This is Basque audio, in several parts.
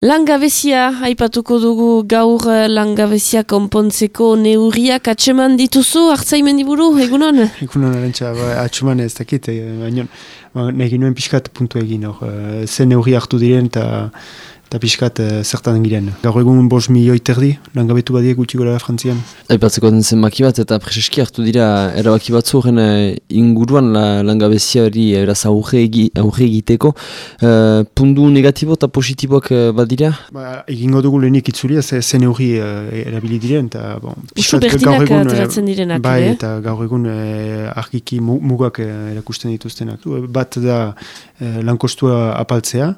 Langabezia, aipatuko dugu gaur eh, langabezia konpontzeko neurriak atseman dituzu, hartzaimen diburu, egunon? Egunon, arantxa, ba, atseman ez dakit, eh, baina ba, nahi nuen pixkat puntu egin, hor, eh, zen neurri hartu diren eta eta pixkat uh, zertan giren. Gaur egun bos milioi terdi, langabetu badiek gutxi gora frantzian. Aipatzeko den zen maki bat eta preseski hartu dira erabaki batzu horren uh, inguruan la, langabezia hori eraz aurre, egiteko. Uh, pundu negatibo eta positiboak badira? Ba, egingo dugu lehenik itzulia, ze, zen eurri uh, erabili diren. Ta, bon, Usu bertinak ateratzen direnak, bai, eta gaur egun uh, argiki mugak erakusten dituztenak. Bat da uh, lankostua apaltzea,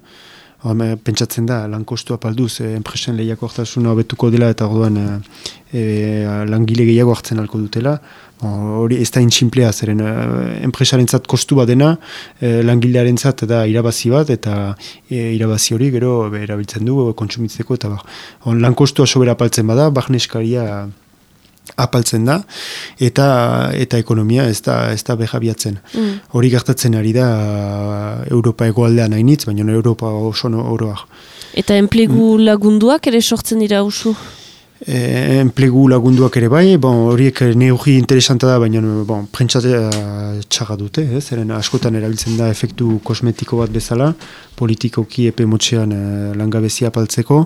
Hame, pentsatzen da, lan kostua palduz, e, enpresen lehiako hartasuna hobetuko dela eta orduan e, e, langile gehiago hartzen alko dutela. Hori ez da intxinplea, zeren e, enpresaren zat kostu bat dena, e, langilearen zat da irabazi bat, eta e, irabazi hori gero erabiltzen du kontsumitzeko, eta bar. lan kostua sobera paltzen bada, bahneskaria apaltzen da eta eta ekonomia ez da ez da bejabiatzen. Mm. Hori gertatzen ari da Europa egoaldean hainitz, baina Europa oso oroak. Eta enplegu lagunduak ere sortzen dira usu? E, enplegu lagunduak ere bai, bon, horiek neugi interesanta da, baina bon, prentsatea txaga dute, eh? zeren askotan erabiltzen da efektu kosmetiko bat bezala, politikoki epe motxean e, langabezia apaltzeko,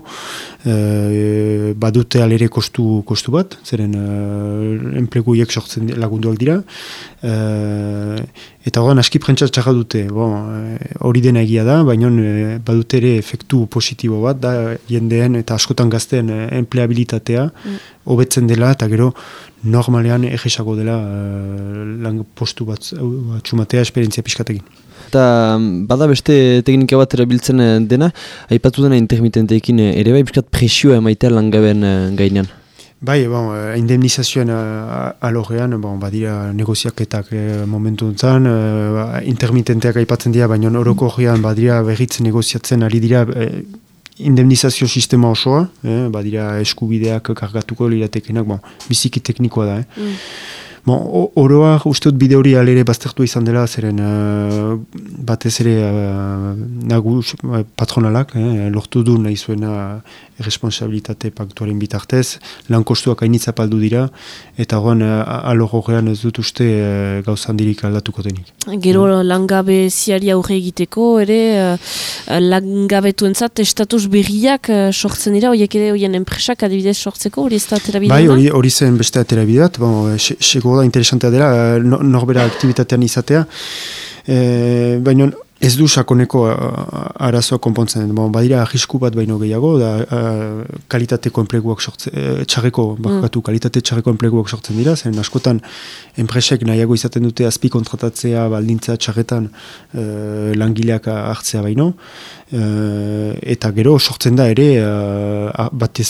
e, badute alere kostu, kostu bat, zeren e, enplegu sortzen lagunduak dira, e, eta horren aski prentsat txaga dute, bon, hori dena egia da, baina badute ere efektu positibo bat, da jendeen eta askotan gazten empleabilitate kalitatea mm. hobetzen dela eta gero normalean egesako dela uh, lan postu bat txumatea esperientzia pixkatekin. Eta bada beste teknika bat erabiltzen eh, dena, aipatu dena intermitenteekin eh, ere bai pixkat presioa emaitea langaben gainean. Bai, bon, indemnizazioen alorrean, bon, badira negoziaketak momentu entzan, intermitenteak aipatzen dira, baina oroko horrean badira berritzen negoziatzen ari dira indemnizazio sistema osoa, eh, badira eskubideak kargatuko liratekenak, bon, biziki teknikoa da. Eh. Mm. Bon, oroa uste dut bide hori alere baztertu izan dela, zeren uh, batez ere uh, nagu patronalak, eh, lortu du nahi zuena responsabilitate paktuaren bitartez, lan kostuak hainitza paldu dira, eta horren uh, alor horrean ez dut uste uh, gauzan dirik aldatuko denik. Gero mm. langabe ziari aurre egiteko, ere uh, langabetu entzat estatus berriak uh, sortzen dira, horiek ere horien enpresak adibidez sortzeko, hori ez da aterabide Bai, hori zen beste aterabide bat, da interesantea dela, eh, norbera aktivitatean izatea. E, Baina ez du sakoneko arazoa konpontzen. Bon, badira ahisku bat baino gehiago, da kalitateko enpleguak sortzen, e, txarreko, bakatu, mm. kalitate txarreko enpleguak sortzen dira, zen askotan enpresek nahiago izaten dute azpi kontratatzea baldintza txarretan e, langileak hartzea baino. eta gero sortzen da ere, batez